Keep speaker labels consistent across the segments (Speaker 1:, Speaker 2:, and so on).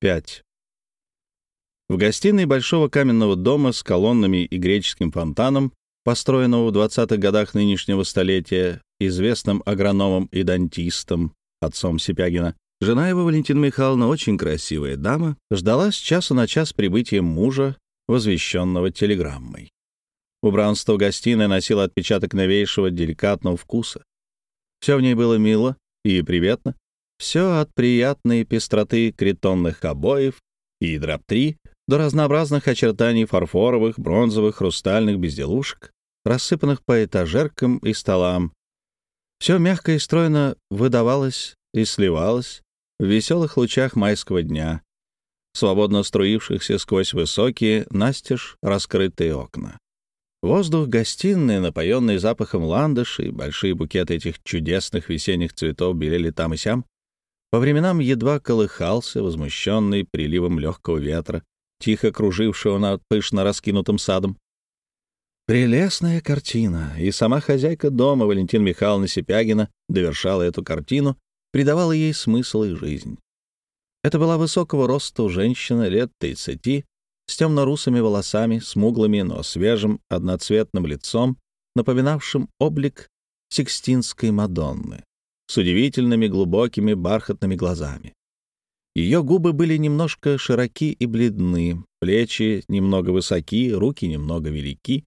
Speaker 1: 5. В гостиной большого каменного дома с колоннами и греческим фонтаном, построенного в 20-х годах нынешнего столетия известным агрономом и дантистом, отцом Сипягина, жена его, Валентина Михайловна, очень красивая дама, ждала с часу на час прибытия мужа, возвещенного телеграммой. Убранство гостиной носило отпечаток новейшего деликатного вкуса. Все в ней было мило и приветно, все от приятной пестроты критонных обоев и дроптри до разнообразных очертаний фарфоровых, бронзовых, хрустальных безделушек, рассыпанных по этажеркам и столам. Все мягко и стройно выдавалось и сливалось в веселых лучах майского дня, свободно струившихся сквозь высокие, настежь раскрытые окна. Воздух гостиной, напоенный запахом ландышей, большие букеты этих чудесных весенних цветов белели там и сям, по временам едва колыхался, возмущенный приливом легкого ветра, тихо кружившего над пышно раскинутым садом. Прелестная картина, и сама хозяйка дома, Валентина Михайловна Сипягина, довершала эту картину, придавала ей смысл и жизнь. Это была высокого роста женщина лет 30, с темно-русыми волосами, смуглыми, но свежим, одноцветным лицом, напоминавшим облик Сикстинской Мадонны с удивительными глубокими бархатными глазами. Ее губы были немножко широки и бледны, плечи немного высоки, руки немного велики.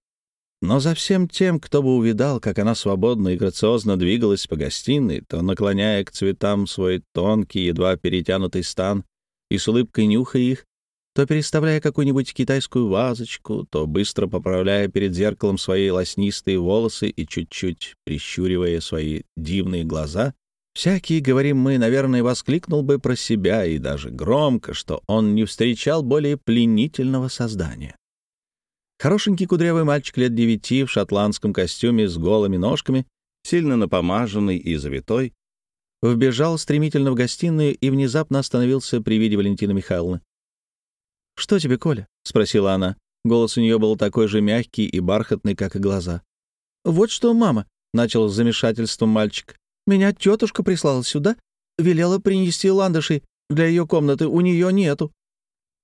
Speaker 1: Но за всем тем, кто бы увидал, как она свободно и грациозно двигалась по гостиной, то наклоняя к цветам свой тонкий, едва перетянутый стан и с улыбкой нюхая их, то переставляя какую-нибудь китайскую вазочку, то быстро поправляя перед зеркалом свои лоснистые волосы и чуть-чуть прищуривая свои дивные глаза, всякий, говорим мы, наверное, воскликнул бы про себя и даже громко, что он не встречал более пленительного создания. Хорошенький кудрявый мальчик лет девяти в шотландском костюме с голыми ножками, сильно напомаженный и завитой, вбежал стремительно в гостиную и внезапно остановился при виде Валентины Михайловны. «Что тебе, Коля?» — спросила она. Голос у нее был такой же мягкий и бархатный, как и глаза. «Вот что, мама», — начал с замешательством мальчик. «Меня тетушка прислала сюда, велела принести ландышей для ее комнаты, у нее нету».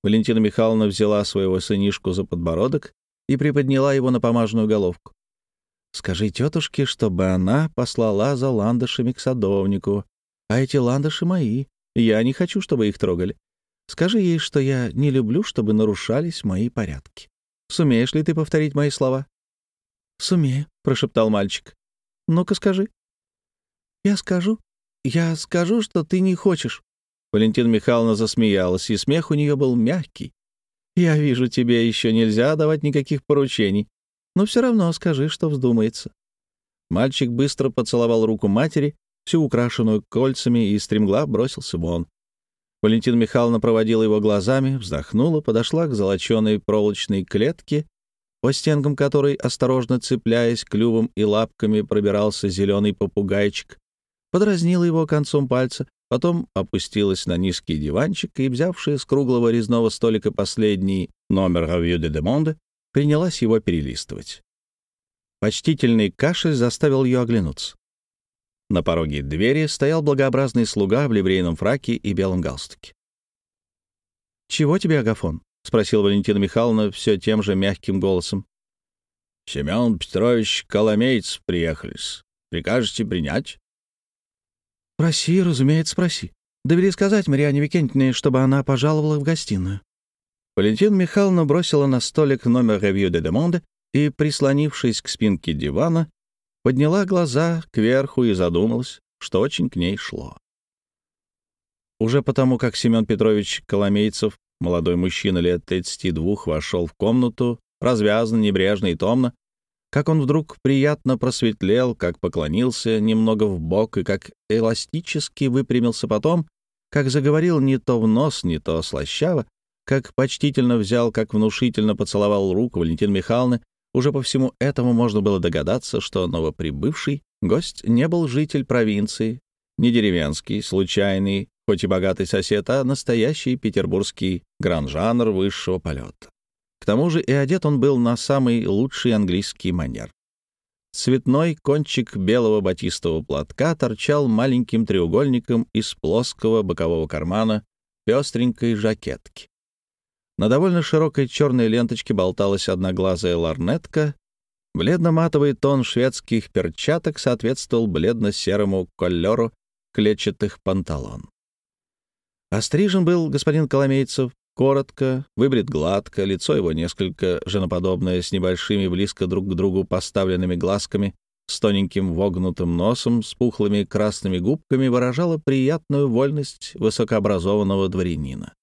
Speaker 1: Валентина Михайловна взяла своего сынишку за подбородок и приподняла его на помажную головку. «Скажи тетушке, чтобы она послала за ландышами к садовнику. А эти ландыши мои. Я не хочу, чтобы их трогали. Скажи ей, что я не люблю, чтобы нарушались мои порядки. Сумеешь ли ты повторить мои слова?» «Сумею», — прошептал мальчик. «Ну-ка скажи». «Я скажу. Я скажу, что ты не хочешь». Валентина Михайловна засмеялась, и смех у нее был мягкий. «Я вижу, тебе еще нельзя давать никаких поручений, но все равно скажи, что вздумается». Мальчик быстро поцеловал руку матери, всю украшенную кольцами, и стремглав бросился вон. Валентина Михайловна проводила его глазами, вздохнула, подошла к золоченой проволочной клетке, по стенкам которой, осторожно цепляясь клювом и лапками, пробирался зеленый попугайчик, подразнила его концом пальца, потом опустилась на низкий диванчик и, взявшая с круглого резного столика последний номер «Ревью де Демонде», принялась его перелистывать. Почтительный кашель заставил ее оглянуться. На пороге двери стоял благообразный слуга в ливрейном фраке и белом галстуке. «Чего тебе, Агафон?» — спросила Валентина Михайловна все тем же мягким голосом. «Семен Петрович Коломейц приехались. Прикажете принять?» «Проси, разумеется, проси. Довели сказать Мариане Викентьевне, чтобы она пожаловала в гостиную». Валентина Михайловна бросила на столик номер «Ревью де Демонде» и, прислонившись к спинке дивана, подняла глаза кверху и задумалась, что очень к ней шло. Уже потому, как Семен Петрович Коломейцев, молодой мужчина лет 32, вошел в комнату, развязно, небрежно и томно, как он вдруг приятно просветлел, как поклонился немного в бок и как эластически выпрямился потом, как заговорил не то в нос, не то слащаво, как почтительно взял, как внушительно поцеловал руку Валентины Михайловны, уже по всему этому можно было догадаться, что новоприбывший гость не был житель провинции, не деревенский, случайный, хоть и богатый сосед, а настоящий петербургский гранжанр высшего полета. К тому же и одет он был на самый лучший английский манер. Цветной кончик белого батистового платка торчал маленьким треугольником из плоского бокового кармана пестренькой жакетке. На довольно широкой черной ленточке болталась одноглазая ларнетка. Бледно-матовый тон шведских перчаток соответствовал бледно-серому колеру клетчатых панталон. Острижен был господин Коломейцев коротко, выбрит гладко, лицо его несколько женоподобное, с небольшими близко друг к другу поставленными глазками, с тоненьким вогнутым носом, с пухлыми красными губками, выражало приятную вольность высокообразованного дворянина.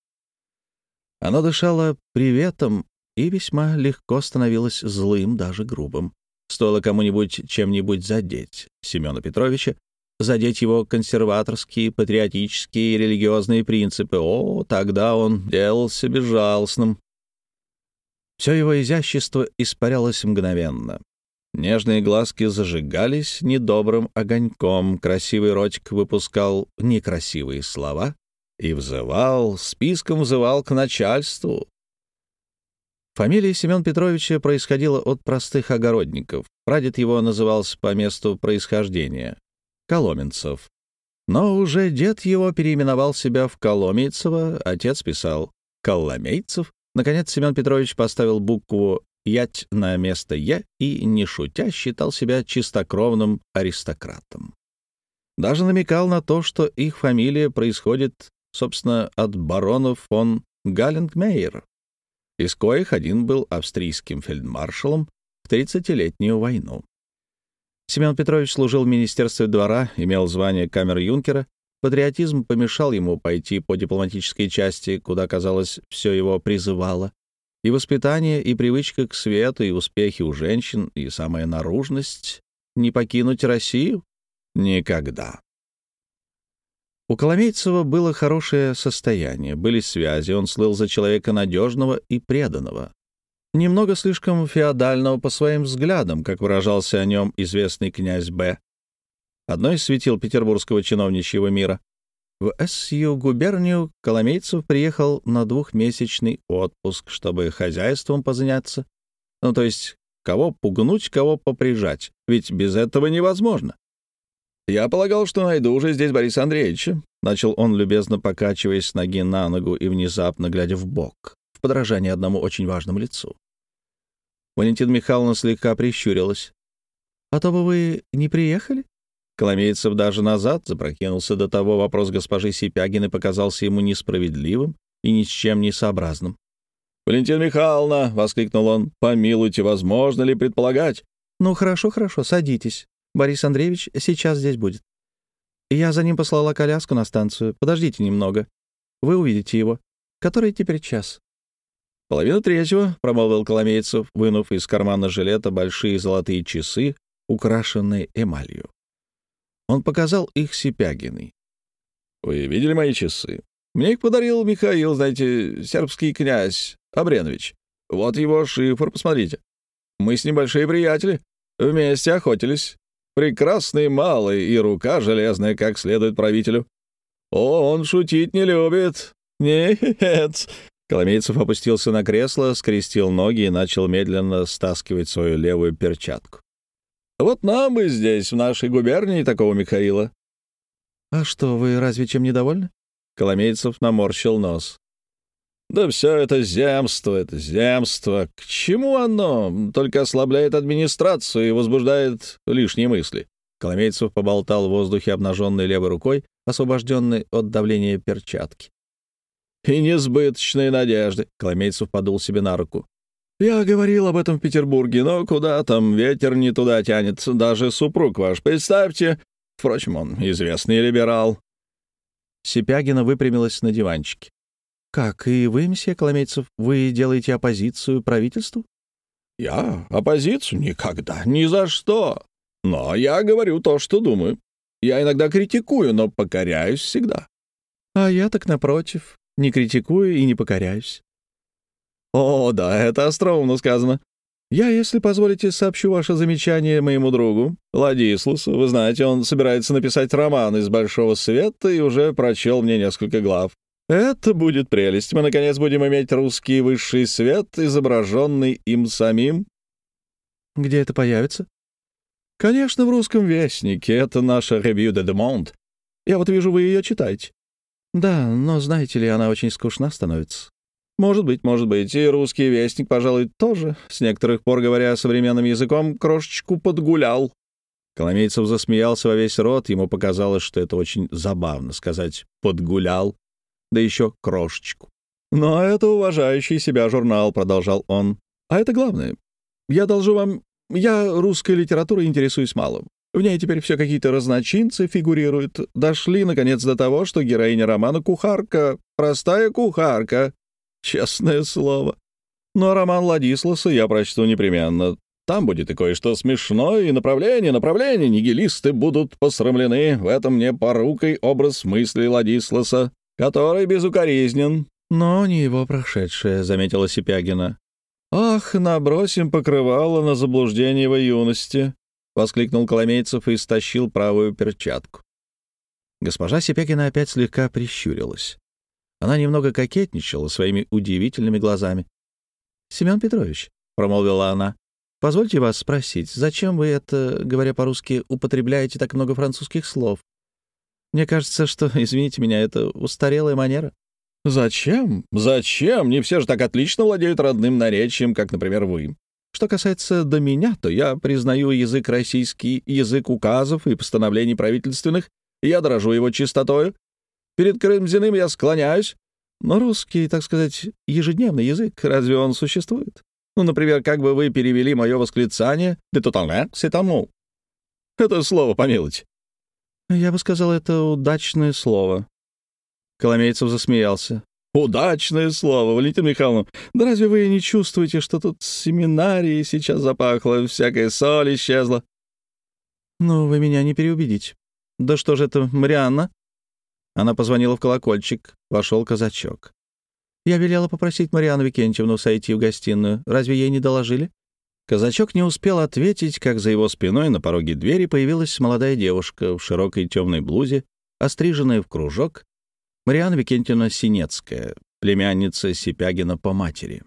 Speaker 1: Оно дышало приветом и весьма легко становилось злым, даже грубым. Стоило кому-нибудь чем-нибудь задеть Семена Петровича, задеть его консерваторские, патриотические и религиозные принципы. О, тогда он делался безжалостным. Все его изящество испарялось мгновенно. Нежные глазки зажигались недобрым огоньком, красивый ротик выпускал некрасивые слова и взывал, списком взывал к начальству. Фамилия Семен Петровича происходила от простых огородников. Прадед его назывался по месту происхождения Коломенцев. Но уже дед его переименовал себя в Коломейцева, отец писал Коломейцев. Наконец Семен Петрович поставил букву «ять» на место «е» и, не шутя, считал себя чистокровным аристократом. Даже намекал на то, что их фамилия происходит, собственно, от баронов фон Галленгмейер, из коих один был австрийским фельдмаршалом в тридцатилетнюю войну. Семен Петрович служил в Министерстве двора, имел звание камер-юнкера. Патриотизм помешал ему пойти по дипломатической части, куда, казалось, все его призывало. И воспитание, и привычка к свету, и успехи у женщин, и самая наружность — не покинуть Россию? Никогда. У Коломейцева было хорошее состояние, были связи, он слыл за человека надежного и преданного немного слишком феодального по своим взглядам, как выражался о нем известный князь Б. Одно из светил петербургского чиновничьего мира. В СЮ губернию Коломейцев приехал на двухмесячный отпуск, чтобы хозяйством позаняться. Ну, то есть, кого пугнуть, кого поприжать, ведь без этого невозможно. «Я полагал, что найду уже здесь Бориса Андреевича», — начал он, любезно покачиваясь с ноги на ногу и внезапно глядя в бок, в подражание одному очень важному лицу. Валентина Михайловна слегка прищурилась. «А то бы вы не приехали?» Коломейцев даже назад запрокинулся до того, вопрос госпожи Сипягиной показался ему несправедливым и ни с чем не сообразным. «Валентина Михайловна!» — воскликнул он. «Помилуйте, возможно ли предполагать?» «Ну, хорошо, хорошо, садитесь. Борис Андреевич сейчас здесь будет. Я за ним послала коляску на станцию. Подождите немного. Вы увидите его. Который теперь час?» «Половина третьего», — промолвил Коломейцев, вынув из кармана жилета большие золотые часы, украшенные эмалью. Он показал их Сипягиной. «Вы видели мои часы? Мне их подарил Михаил, знаете, сербский князь Абренович. Вот его шифр, посмотрите. Мы с ним большие приятели. Вместе охотились. Прекрасный малый и рука железная, как следует правителю. О, он шутить не любит. Нет, Коломейцев опустился на кресло, скрестил ноги и начал медленно стаскивать свою левую перчатку. «Вот нам бы здесь, в нашей губернии, такого Михаила». «А что, вы разве чем недовольны?» Коломейцев наморщил нос. «Да все это земство, это земство. К чему оно? Только ослабляет администрацию и возбуждает лишние мысли». Коломейцев поболтал в воздухе обнаженной левой рукой, освобожденной от давления перчатки и несбыточные надежды. Коломейцев подул себе на руку. «Я говорил об этом в Петербурге, но куда там, ветер не туда тянет, даже супруг ваш, представьте. Впрочем, он известный либерал». Сипягина выпрямилась на диванчике. «Как, и вы, месье Коломейцев, вы делаете оппозицию правительству?» «Я? Оппозицию? Никогда, ни за что. Но я говорю то, что думаю. Я иногда критикую, но покоряюсь всегда». «А я так напротив не критикую и не покоряюсь. О, да, это остроумно сказано. Я, если позволите, сообщу ваше замечание моему другу, Ладислусу. Вы знаете, он собирается написать роман из «Большого света» и уже прочел мне несколько глав. Это будет прелесть. Мы, наконец, будем иметь русский высший свет, изображенный им самим. Где это появится? Конечно, в «Русском вестнике». Это наша «Revue de Monde». Я вот вижу, вы ее читаете. «Да, но, знаете ли, она очень скучна становится». «Может быть, может быть. И русский вестник, пожалуй, тоже, с некоторых пор, говоря современным языком, крошечку подгулял». Коломейцев засмеялся во весь рот. Ему показалось, что это очень забавно сказать «подгулял», да еще крошечку. «Но это уважающий себя журнал», — продолжал он. «А это главное. Я должу вам... Я русской литературой интересуюсь мало. В ней теперь все какие-то разночинцы фигурируют. Дошли, наконец, до того, что героиня романа — кухарка, простая кухарка. Честное слово. Но роман Ладисласа я прочту непременно. Там будет и кое-что смешное, и направление, направление. Нигилисты будут посрамлены. В этом мне порукой образ мысли Ладисласа, который безукоризнен. Но не его прошедшее, — заметила Сипягина. «Ах, набросим покрывало на заблуждение его юности!» — воскликнул Коломейцев и стащил правую перчатку. Госпожа Сипягина опять слегка прищурилась. Она немного кокетничала своими удивительными глазами. «Семен Петрович», — промолвила она, — «позвольте вас спросить, зачем вы это, говоря по-русски, употребляете так много французских слов? Мне кажется, что, извините меня, это устарелая манера». «Зачем? Зачем? Не все же так отлично владеют родным наречием, как, например, вы. Что касается до меня, то я признаю язык российский, язык указов и постановлений правительственных, я дорожу его чистотою. Перед Крымзиным я склоняюсь. Но русский, так сказать, ежедневный язык, разве он существует? Ну, например, как бы вы перевели мое восклицание «de totalement c'est amour». Это слово помилуйте. Я бы сказал, это удачное слово. Коломейцев засмеялся. «Удачное слово, Валентина Михайловна. Да разве вы не чувствуете, что тут семинарии сейчас запахло, всякая соль исчезла?» «Ну, вы меня не переубедите. Да что же это, Марианна?» Она позвонила в колокольчик. Вошел казачок. «Я велела попросить Марианну Викентьевну сойти в гостиную. Разве ей не доложили?» Казачок не успел ответить, как за его спиной на пороге двери появилась молодая девушка в широкой темной блузе, остриженная в кружок, Марианна Викентьевна Синецкая, племянница Сипягина по матери.